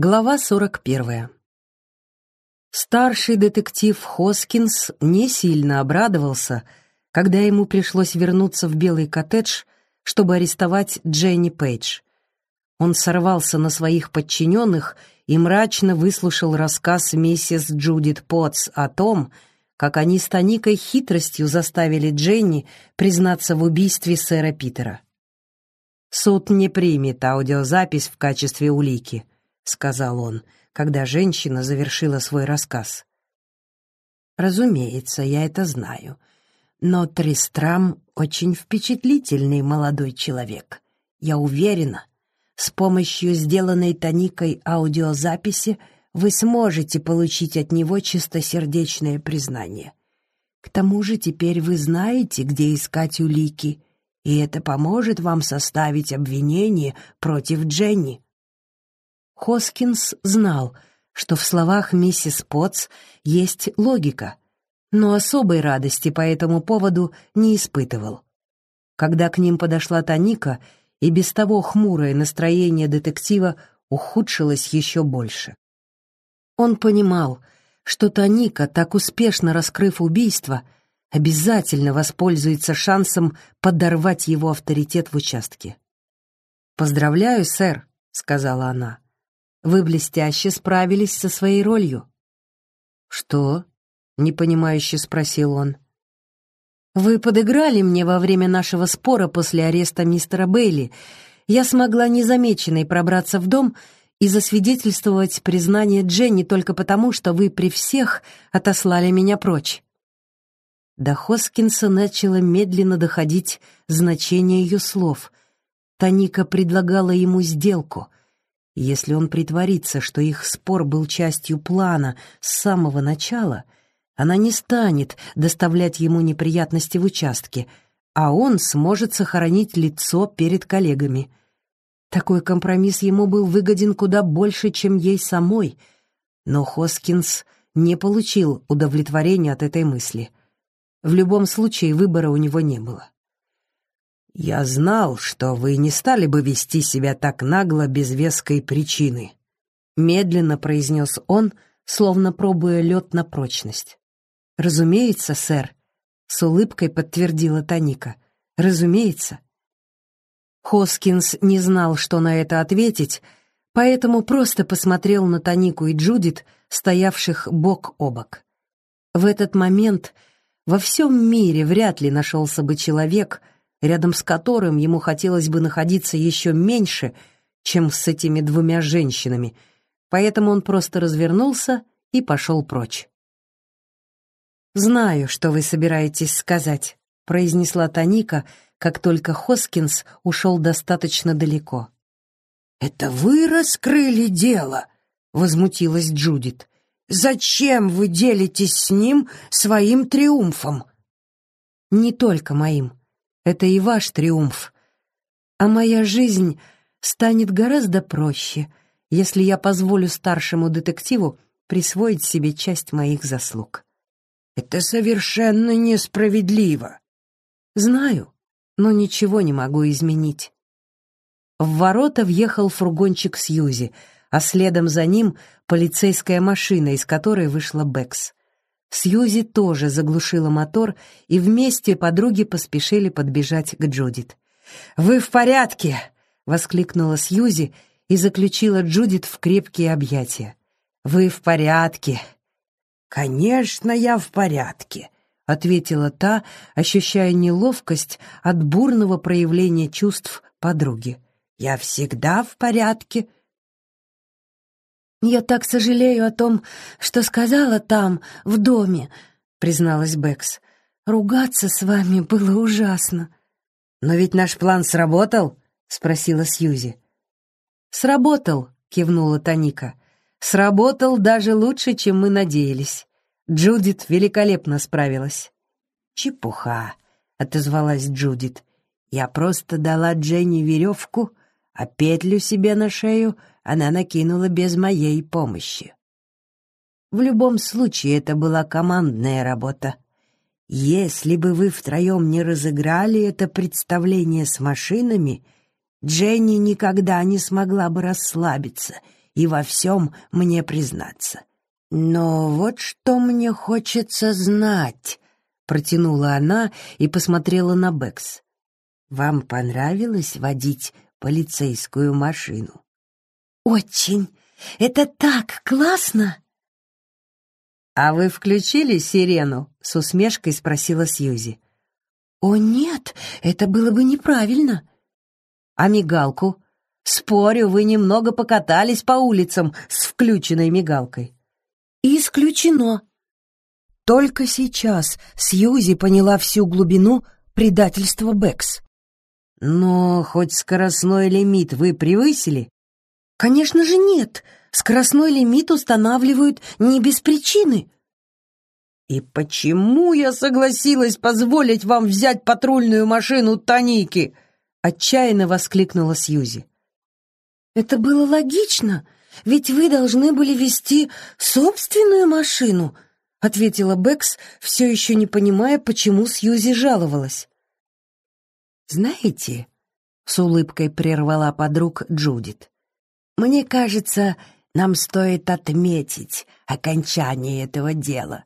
Глава 41. Старший детектив Хоскинс не сильно обрадовался, когда ему пришлось вернуться в белый коттедж, чтобы арестовать Дженни Пейдж. Он сорвался на своих подчиненных и мрачно выслушал рассказ миссис Джудит Потс о том, как они с Тоникой хитростью заставили Дженни признаться в убийстве сэра Питера. «Суд не примет аудиозапись в качестве улики», — сказал он, когда женщина завершила свой рассказ. «Разумеется, я это знаю. Но Тристрам очень впечатлительный молодой человек. Я уверена, с помощью сделанной Тоникой аудиозаписи вы сможете получить от него чистосердечное признание. К тому же теперь вы знаете, где искать улики, и это поможет вам составить обвинение против Дженни. Хоскинс знал, что в словах миссис Потс есть логика, но особой радости по этому поводу не испытывал. Когда к ним подошла Таника, и без того хмурое настроение детектива ухудшилось еще больше. Он понимал, что Таника, так успешно раскрыв убийство, обязательно воспользуется шансом подорвать его авторитет в участке. «Поздравляю, сэр», — сказала она. Вы блестяще справились со своей ролью». «Что?» — непонимающе спросил он. «Вы подыграли мне во время нашего спора после ареста мистера Бейли. Я смогла незамеченной пробраться в дом и засвидетельствовать признание Дженни только потому, что вы при всех отослали меня прочь». До Хоскинса начало медленно доходить значение ее слов. Таника предлагала ему сделку — если он притворится, что их спор был частью плана с самого начала, она не станет доставлять ему неприятности в участке, а он сможет сохранить лицо перед коллегами. Такой компромисс ему был выгоден куда больше, чем ей самой, но Хоскинс не получил удовлетворения от этой мысли. В любом случае выбора у него не было. «Я знал, что вы не стали бы вести себя так нагло без веской причины», — медленно произнес он, словно пробуя лед на прочность. «Разумеется, сэр», — с улыбкой подтвердила Таника. «Разумеется». Хоскинс не знал, что на это ответить, поэтому просто посмотрел на Танику и Джудит, стоявших бок о бок. В этот момент во всем мире вряд ли нашелся бы человек — рядом с которым ему хотелось бы находиться еще меньше, чем с этими двумя женщинами, поэтому он просто развернулся и пошел прочь. «Знаю, что вы собираетесь сказать», — произнесла Таника, как только Хоскинс ушел достаточно далеко. «Это вы раскрыли дело?» — возмутилась Джудит. «Зачем вы делитесь с ним своим триумфом?» «Не только моим. Это и ваш триумф. А моя жизнь станет гораздо проще, если я позволю старшему детективу присвоить себе часть моих заслуг. Это совершенно несправедливо. Знаю, но ничего не могу изменить. В ворота въехал фургончик Сьюзи, а следом за ним полицейская машина, из которой вышла Бэкс. Сьюзи тоже заглушила мотор, и вместе подруги поспешили подбежать к Джудит. «Вы в порядке!» — воскликнула Сьюзи и заключила Джудит в крепкие объятия. «Вы в порядке!» «Конечно, я в порядке!» — ответила та, ощущая неловкость от бурного проявления чувств подруги. «Я всегда в порядке!» «Я так сожалею о том, что сказала там, в доме», — призналась Бэкс. «Ругаться с вами было ужасно». «Но ведь наш план сработал?» — спросила Сьюзи. «Сработал», — кивнула Таника. «Сработал даже лучше, чем мы надеялись. Джудит великолепно справилась». «Чепуха», — отозвалась Джудит. «Я просто дала Дженни веревку, а петлю себе на шею она накинула без моей помощи. В любом случае, это была командная работа. Если бы вы втроем не разыграли это представление с машинами, Дженни никогда не смогла бы расслабиться и во всем мне признаться. Но вот что мне хочется знать, протянула она и посмотрела на Бэкс. Вам понравилось водить полицейскую машину? Очень. Это так классно. А вы включили сирену? с усмешкой спросила Сьюзи. О нет, это было бы неправильно. А мигалку? Спорю, вы немного покатались по улицам с включенной мигалкой. Исключено. Только сейчас Сьюзи поняла всю глубину предательства Бэкс. Но хоть скоростной лимит вы превысили? Конечно же нет. Скоростной лимит устанавливают не без причины. И почему я согласилась позволить вам взять патрульную машину Таники? Отчаянно воскликнула Сьюзи. Это было логично. Ведь вы должны были вести собственную машину, ответила Бэкс, все еще не понимая, почему Сьюзи жаловалась. Знаете, с улыбкой прервала подруг Джудит. Мне кажется, нам стоит отметить окончание этого дела.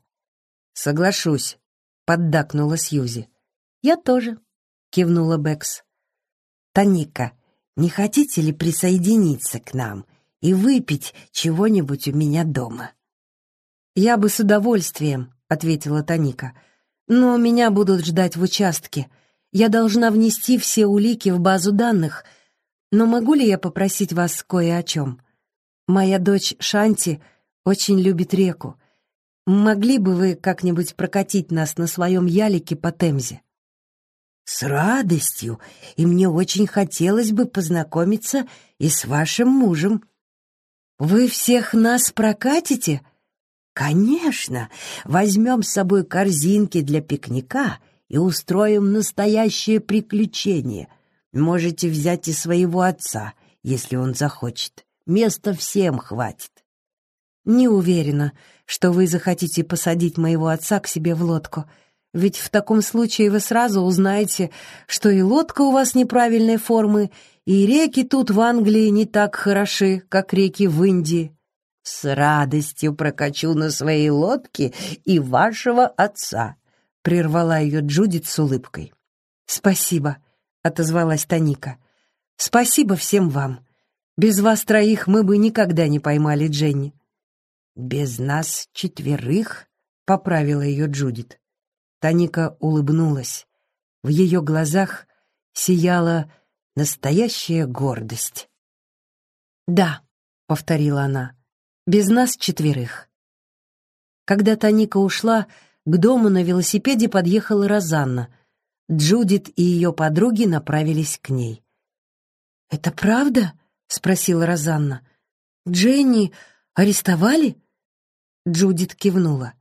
Соглашусь, поддакнула Сьюзи. Я тоже, кивнула Бэкс. Таника, не хотите ли присоединиться к нам и выпить чего-нибудь у меня дома?» «Я бы с удовольствием», — ответила Таника. «Но меня будут ждать в участке. Я должна внести все улики в базу данных. Но могу ли я попросить вас кое о чем? Моя дочь Шанти очень любит реку. Могли бы вы как-нибудь прокатить нас на своем ялике по Темзе?» «С радостью, и мне очень хотелось бы познакомиться и с вашим мужем», «Вы всех нас прокатите?» «Конечно! Возьмем с собой корзинки для пикника и устроим настоящее приключение. Можете взять и своего отца, если он захочет. Места всем хватит». «Не уверена, что вы захотите посадить моего отца к себе в лодку», ведь в таком случае вы сразу узнаете, что и лодка у вас неправильной формы, и реки тут в Англии не так хороши, как реки в Индии. С радостью прокачу на своей лодке и вашего отца, прервала ее Джудит с улыбкой. Спасибо, отозвалась Таника. Спасибо всем вам. Без вас троих мы бы никогда не поймали Дженни. Без нас четверых, поправила ее Джудит. Таника улыбнулась. В ее глазах сияла настоящая гордость. «Да», — повторила она, — «без нас четверых». Когда Таника ушла, к дому на велосипеде подъехала Розанна. Джудит и ее подруги направились к ней. «Это правда?» — спросила Розанна. «Дженни арестовали?» Джудит кивнула.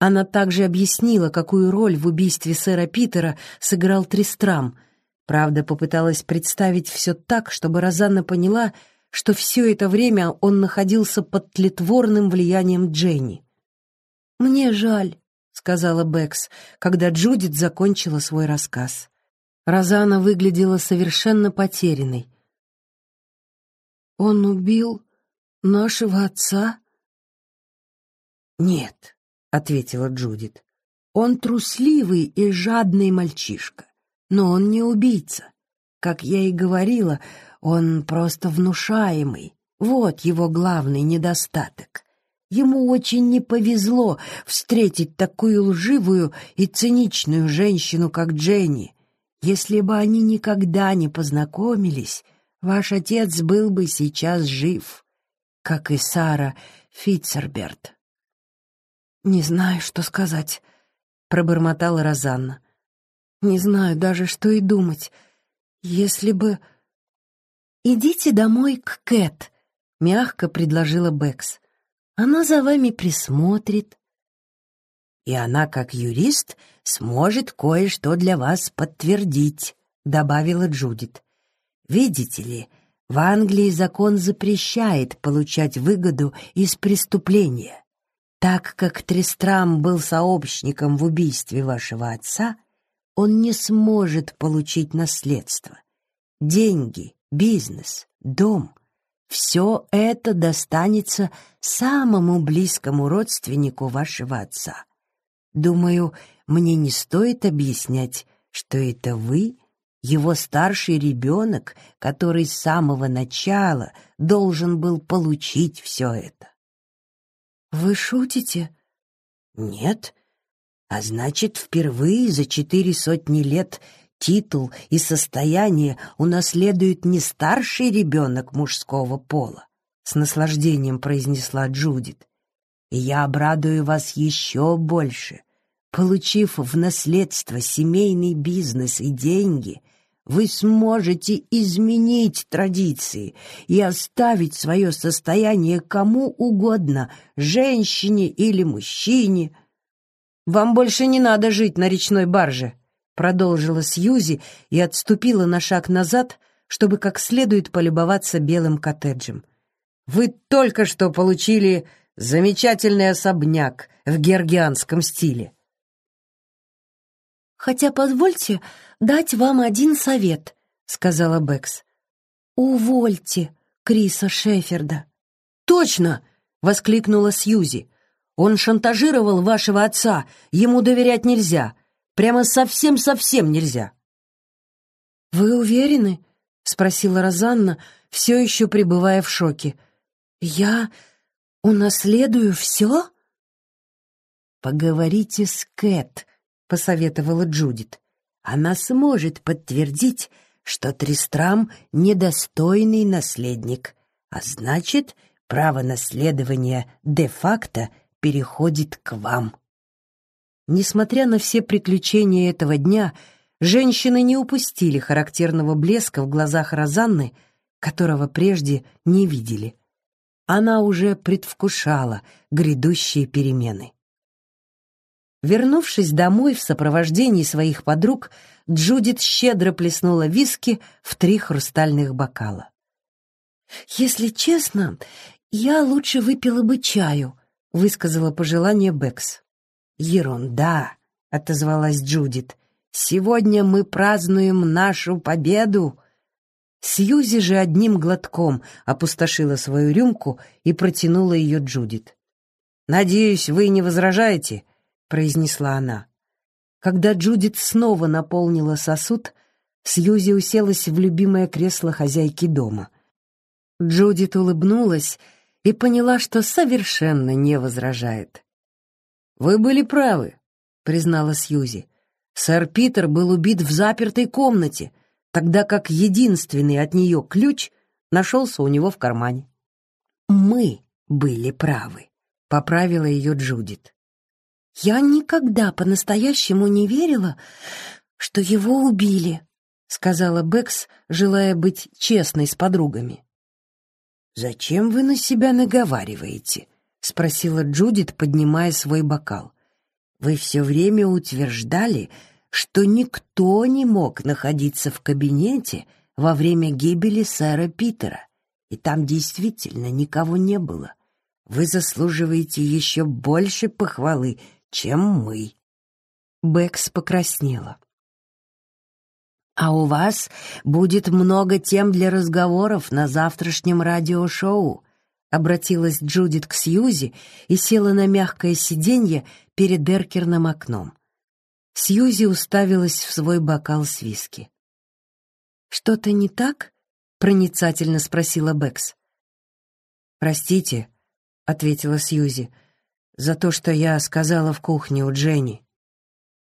Она также объяснила, какую роль в убийстве сэра Питера сыграл Тристрам. Правда, попыталась представить все так, чтобы Розанна поняла, что все это время он находился под тлетворным влиянием Дженни. «Мне жаль», — сказала Бэкс, когда Джудит закончила свой рассказ. Розанна выглядела совершенно потерянной. «Он убил нашего отца?» «Нет», ответила Джудит. Он трусливый и жадный мальчишка, но он не убийца. Как я и говорила, он просто внушаемый. Вот его главный недостаток. Ему очень не повезло встретить такую лживую и циничную женщину, как Дженни. Если бы они никогда не познакомились, ваш отец был бы сейчас жив, как и Сара Фитцерберт. «Не знаю, что сказать», — пробормотала Розанна. «Не знаю даже, что и думать. Если бы...» «Идите домой к Кэт», — мягко предложила Бэкс. «Она за вами присмотрит». «И она, как юрист, сможет кое-что для вас подтвердить», — добавила Джудит. «Видите ли, в Англии закон запрещает получать выгоду из преступления. Так как Тристрам был сообщником в убийстве вашего отца, он не сможет получить наследство. Деньги, бизнес, дом — все это достанется самому близкому родственнику вашего отца. Думаю, мне не стоит объяснять, что это вы, его старший ребенок, который с самого начала должен был получить все это. Вы шутите? Нет. А значит, впервые за четыре сотни лет титул и состояние унаследует не старший ребенок мужского пола, с наслаждением произнесла Джудит. И я обрадую вас еще больше. Получив в наследство семейный бизнес и деньги, вы сможете изменить традиции и оставить свое состояние кому угодно, женщине или мужчине. «Вам больше не надо жить на речной барже», — продолжила Сьюзи и отступила на шаг назад, чтобы как следует полюбоваться белым коттеджем. «Вы только что получили замечательный особняк в георгианском стиле». «Хотя позвольте дать вам один совет», — сказала Бэкс. «Увольте Криса Шеферда». «Точно!» — воскликнула Сьюзи. «Он шантажировал вашего отца, ему доверять нельзя. Прямо совсем-совсем нельзя». «Вы уверены?» — спросила Розанна, все еще пребывая в шоке. «Я унаследую все?» «Поговорите с Кэт», — посоветовала Джудит. «Она сможет подтвердить, что Тристрам — недостойный наследник, а значит, право наследования де-факто переходит к вам». Несмотря на все приключения этого дня, женщины не упустили характерного блеска в глазах Розанны, которого прежде не видели. Она уже предвкушала грядущие перемены. Вернувшись домой в сопровождении своих подруг, Джудит щедро плеснула виски в три хрустальных бокала. «Если честно, я лучше выпила бы чаю», — высказала пожелание Бэкс. «Ерунда», — отозвалась Джудит. «Сегодня мы празднуем нашу победу». Сьюзи же одним глотком опустошила свою рюмку и протянула ее Джудит. «Надеюсь, вы не возражаете?» — произнесла она. Когда Джудит снова наполнила сосуд, Сьюзи уселась в любимое кресло хозяйки дома. Джудит улыбнулась и поняла, что совершенно не возражает. «Вы были правы», — признала Сьюзи. «Сэр Питер был убит в запертой комнате, тогда как единственный от нее ключ нашелся у него в кармане». «Мы были правы», — поправила ее Джудит. «Я никогда по-настоящему не верила, что его убили», — сказала Бэкс, желая быть честной с подругами. «Зачем вы на себя наговариваете?» — спросила Джудит, поднимая свой бокал. «Вы все время утверждали, что никто не мог находиться в кабинете во время гибели сэра Питера, и там действительно никого не было. Вы заслуживаете еще больше похвалы, чем мы». Бэкс покраснела. «А у вас будет много тем для разговоров на завтрашнем радиошоу», обратилась Джудит к Сьюзи и села на мягкое сиденье перед эркерным окном. Сьюзи уставилась в свой бокал с виски. «Что-то не так?» — проницательно спросила Бэкс. «Простите», — ответила Сьюзи, — «за то, что я сказала в кухне у Дженни».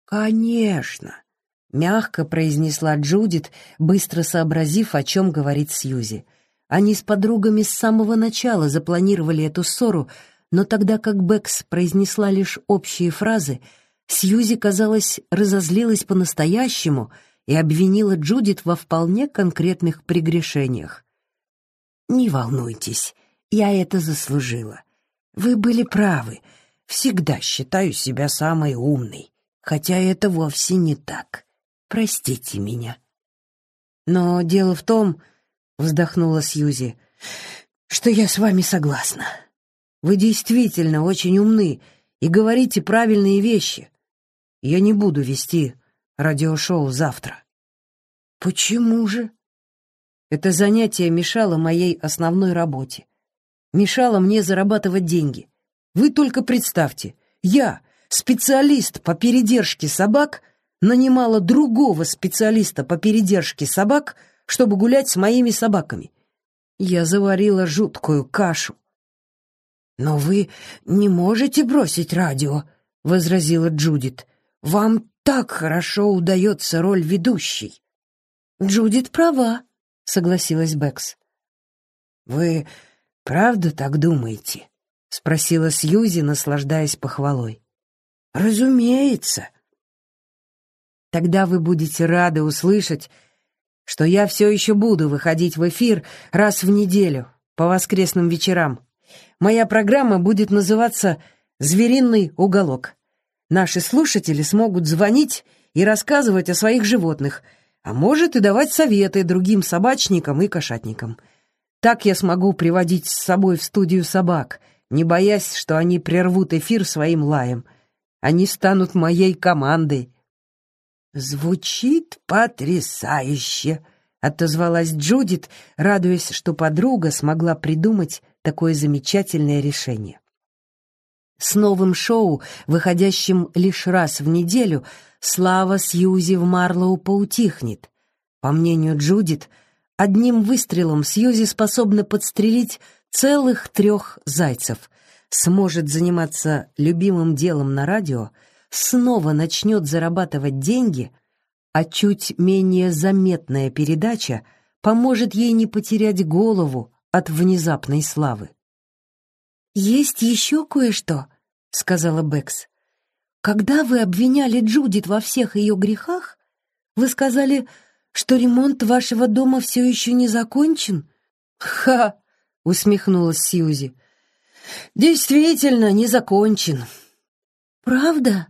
«Конечно», — мягко произнесла Джудит, быстро сообразив, о чем говорит Сьюзи. Они с подругами с самого начала запланировали эту ссору, но тогда как Бэкс произнесла лишь общие фразы, Сьюзи, казалось, разозлилась по-настоящему и обвинила Джудит во вполне конкретных прегрешениях. «Не волнуйтесь, я это заслужила. Вы были правы. Всегда считаю себя самой умной, хотя это вовсе не так. Простите меня». «Но дело в том, — вздохнула Сьюзи, — что я с вами согласна. Вы действительно очень умны и говорите правильные вещи. Я не буду вести радиошоу завтра. Почему же? Это занятие мешало моей основной работе. Мешало мне зарабатывать деньги. Вы только представьте, я, специалист по передержке собак, нанимала другого специалиста по передержке собак, чтобы гулять с моими собаками. Я заварила жуткую кашу. «Но вы не можете бросить радио», — возразила Джудит. «Вам так хорошо удается роль ведущей». «Джудит права», — согласилась Бэкс. «Вы правда так думаете?» — спросила Сьюзи, наслаждаясь похвалой. «Разумеется». «Тогда вы будете рады услышать, что я все еще буду выходить в эфир раз в неделю, по воскресным вечерам. Моя программа будет называться «Звериный уголок». Наши слушатели смогут звонить и рассказывать о своих животных, а может и давать советы другим собачникам и кошатникам. Так я смогу приводить с собой в студию собак, не боясь, что они прервут эфир своим лаем. Они станут моей командой. «Звучит потрясающе!» — отозвалась Джудит, радуясь, что подруга смогла придумать такое замечательное решение. С новым шоу, выходящим лишь раз в неделю, слава Сьюзи в Марлоу поутихнет. По мнению Джудит, одним выстрелом Сьюзи способна подстрелить целых трех зайцев, сможет заниматься любимым делом на радио, снова начнет зарабатывать деньги, а чуть менее заметная передача поможет ей не потерять голову от внезапной славы. «Есть еще кое-что», — сказала Бэкс. «Когда вы обвиняли Джудит во всех ее грехах, вы сказали, что ремонт вашего дома все еще не закончен?» «Ха!» — усмехнулась Сьюзи. «Действительно, не закончен». «Правда?»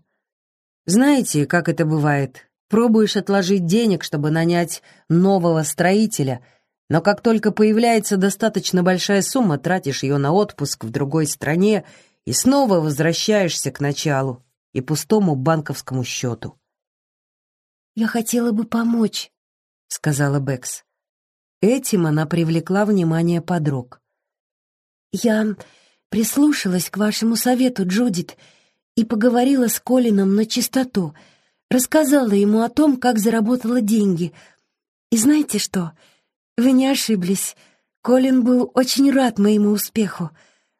«Знаете, как это бывает? Пробуешь отложить денег, чтобы нанять нового строителя — но как только появляется достаточно большая сумма, тратишь ее на отпуск в другой стране и снова возвращаешься к началу и пустому банковскому счету. «Я хотела бы помочь», — сказала Бэкс. Этим она привлекла внимание подруг. «Я прислушалась к вашему совету, Джудит, и поговорила с Колином на чистоту, рассказала ему о том, как заработала деньги. И знаете что?» Вы не ошиблись. Колин был очень рад моему успеху.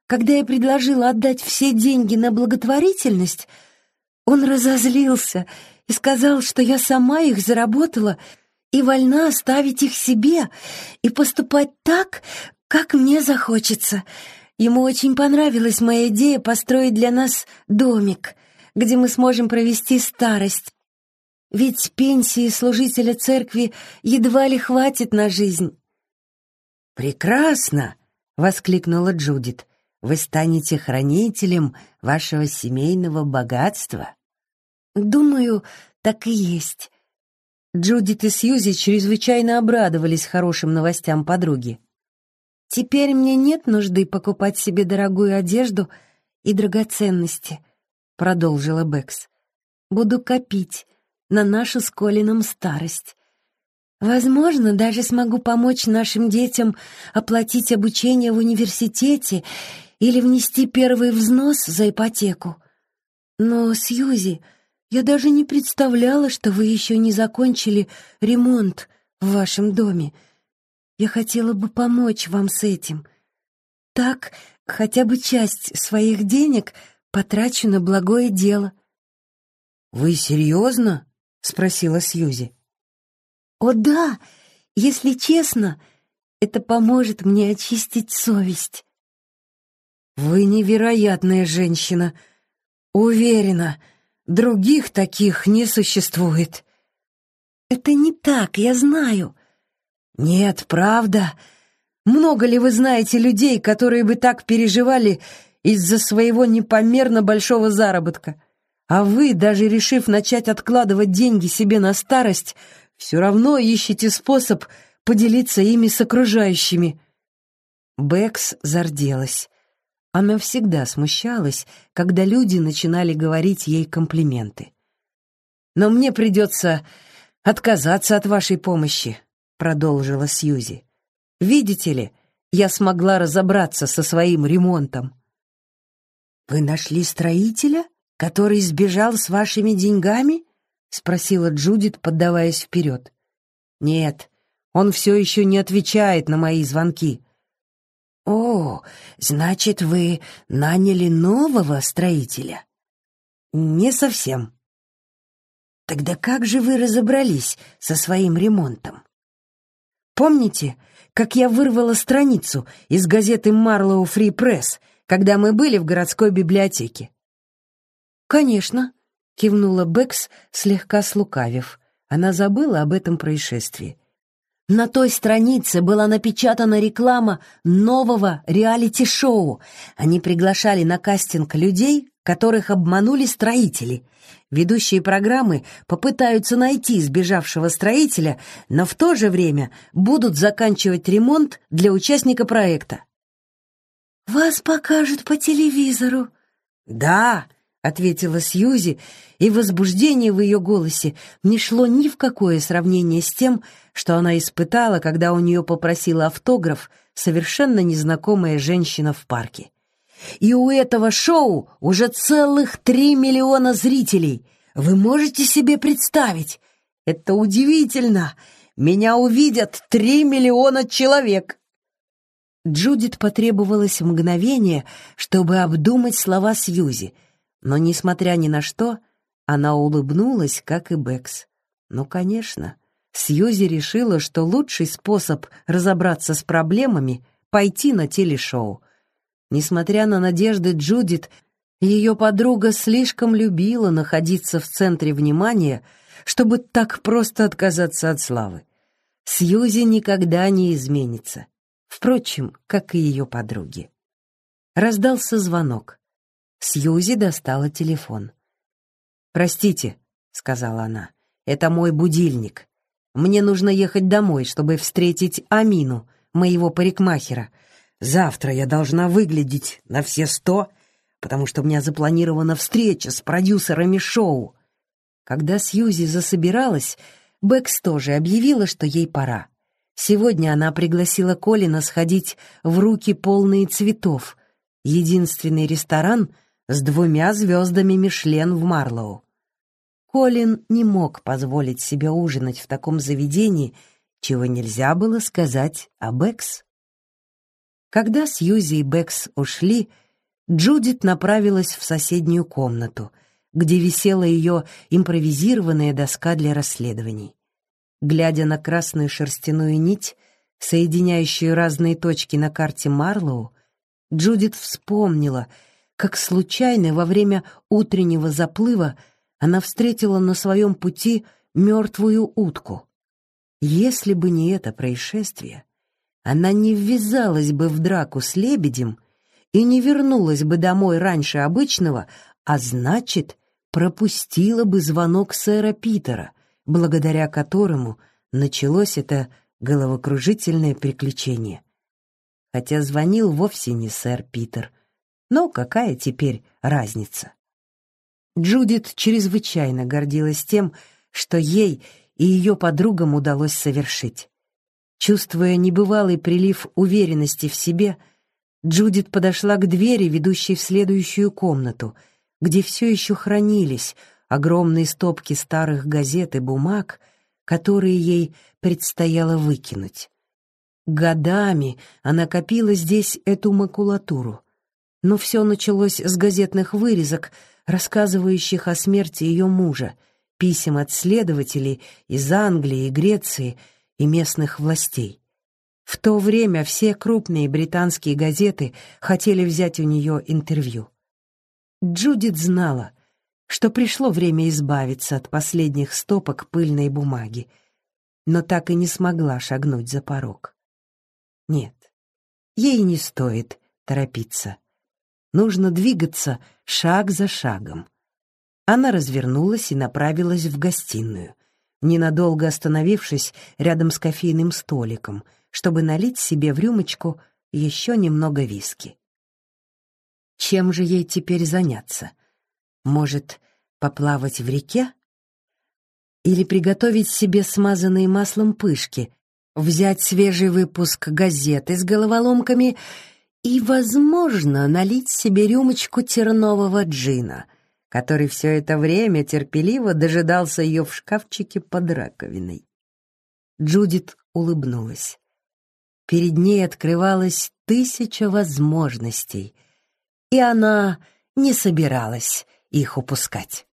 Когда я предложила отдать все деньги на благотворительность, он разозлился и сказал, что я сама их заработала и вольна оставить их себе и поступать так, как мне захочется. Ему очень понравилась моя идея построить для нас домик, где мы сможем провести старость. Ведь пенсии служителя церкви едва ли хватит на жизнь. «Прекрасно!» — воскликнула Джудит. «Вы станете хранителем вашего семейного богатства». «Думаю, так и есть». Джудит и Сьюзи чрезвычайно обрадовались хорошим новостям подруги. «Теперь мне нет нужды покупать себе дорогую одежду и драгоценности», — продолжила Бэкс. «Буду копить, на нашу с Колином старость. Возможно, даже смогу помочь нашим детям оплатить обучение в университете или внести первый взнос за ипотеку. Но, Сьюзи, я даже не представляла, что вы еще не закончили ремонт в вашем доме. Я хотела бы помочь вам с этим. Так хотя бы часть своих денег потрачу на благое дело. «Вы серьезно?» — спросила Сьюзи. «О да, если честно, это поможет мне очистить совесть». «Вы невероятная женщина. Уверена, других таких не существует». «Это не так, я знаю». «Нет, правда. Много ли вы знаете людей, которые бы так переживали из-за своего непомерно большого заработка?» А вы, даже решив начать откладывать деньги себе на старость, все равно ищете способ поделиться ими с окружающими. Бэкс зарделась. Она всегда смущалась, когда люди начинали говорить ей комплименты. «Но мне придется отказаться от вашей помощи», — продолжила Сьюзи. Видите ли, я смогла разобраться со своим ремонтом. «Вы нашли строителя, который сбежал с вашими деньгами?» — спросила Джудит, поддаваясь вперед. «Нет, он все еще не отвечает на мои звонки». «О, значит, вы наняли нового строителя?» «Не совсем». «Тогда как же вы разобрались со своим ремонтом?» «Помните, как я вырвала страницу из газеты «Марлоу Фри Пресс», когда мы были в городской библиотеке?» «Конечно», — кивнула Бэкс, слегка слукавив. Она забыла об этом происшествии. На той странице была напечатана реклама нового реалити-шоу. Они приглашали на кастинг людей, которых обманули строители. Ведущие программы попытаются найти сбежавшего строителя, но в то же время будут заканчивать ремонт для участника проекта. «Вас покажут по телевизору». «Да», — ответила Сьюзи, и возбуждение в ее голосе не шло ни в какое сравнение с тем, что она испытала, когда у нее попросила автограф совершенно незнакомая женщина в парке. «И у этого шоу уже целых три миллиона зрителей. Вы можете себе представить? Это удивительно! Меня увидят три миллиона человек!» Джудит потребовалось мгновение, чтобы обдумать слова Сьюзи, но, несмотря ни на что, она улыбнулась, как и Бэкс. Ну, конечно, Сьюзи решила, что лучший способ разобраться с проблемами — пойти на телешоу. Несмотря на надежды Джудит, ее подруга слишком любила находиться в центре внимания, чтобы так просто отказаться от славы. Сьюзи никогда не изменится. Впрочем, как и ее подруги. Раздался звонок. Сьюзи достала телефон. «Простите», — сказала она, — «это мой будильник. Мне нужно ехать домой, чтобы встретить Амину, моего парикмахера. Завтра я должна выглядеть на все сто, потому что у меня запланирована встреча с продюсерами шоу». Когда Сьюзи засобиралась, Бэкс тоже объявила, что ей пора. Сегодня она пригласила Колина сходить в руки полные цветов, единственный ресторан с двумя звездами Мишлен в Марлоу. Колин не мог позволить себе ужинать в таком заведении, чего нельзя было сказать о Бэкс. Когда Сьюзи и Бэкс ушли, Джудит направилась в соседнюю комнату, где висела ее импровизированная доска для расследований. Глядя на красную шерстяную нить, соединяющую разные точки на карте Марлоу, Джудит вспомнила, как случайно во время утреннего заплыва она встретила на своем пути мертвую утку. Если бы не это происшествие, она не ввязалась бы в драку с лебедем и не вернулась бы домой раньше обычного, а значит, пропустила бы звонок сэра Питера, благодаря которому началось это головокружительное приключение. Хотя звонил вовсе не сэр Питер. Но какая теперь разница? Джудит чрезвычайно гордилась тем, что ей и ее подругам удалось совершить. Чувствуя небывалый прилив уверенности в себе, Джудит подошла к двери, ведущей в следующую комнату, где все еще хранились огромные стопки старых газет и бумаг, которые ей предстояло выкинуть. Годами она копила здесь эту макулатуру, но все началось с газетных вырезок, рассказывающих о смерти ее мужа, писем от следователей из Англии и Греции и местных властей. В то время все крупные британские газеты хотели взять у нее интервью. Джудит знала, что пришло время избавиться от последних стопок пыльной бумаги, но так и не смогла шагнуть за порог. Нет, ей не стоит торопиться. Нужно двигаться шаг за шагом. Она развернулась и направилась в гостиную, ненадолго остановившись рядом с кофейным столиком, чтобы налить себе в рюмочку еще немного виски. Чем же ей теперь заняться? Может, поплавать в реке? Или приготовить себе смазанные маслом пышки, взять свежий выпуск газеты с головоломками и, возможно, налить себе рюмочку тернового джина, который все это время терпеливо дожидался ее в шкафчике под раковиной. Джудит улыбнулась. Перед ней открывалась тысяча возможностей, и она не собиралась их упускать.